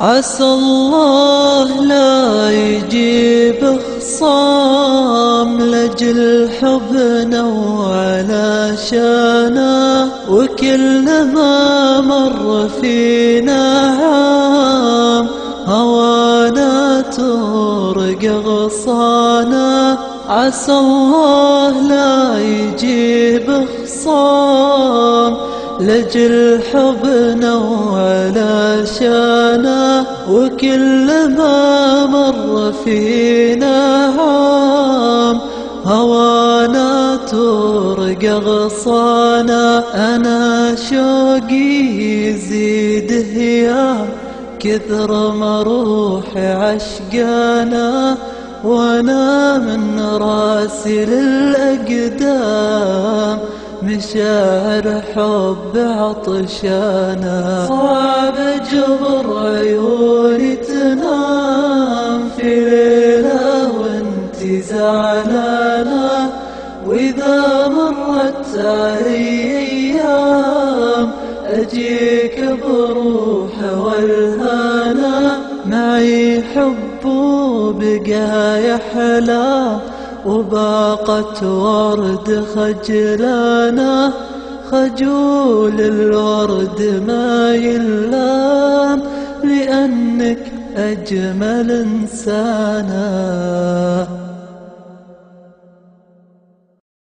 عسى الله لا يجيب خصام لجل حبنا وعلى شانا وكل ما مر فينا عام هوانا ترق غصانا عسى الله لا يجيب خصام لجل حبنا وعلى شانا وكل ما مر فينا عام هوانا ترق غصانا أنا شوقي يزيد هيام. كثر ما روحي عشقانا وأنا من راسي للأقدام. مشاعر حب عطشانا. صعب جبر عيوني تنام في ليلة وانت زعلانة. وإذا مرت علي أيام أجيك بروح والهانا معي حب وبقى يحلى. وباقت ورد خجلانه خجول الورد ما يلام لأنك أجمل إنسانه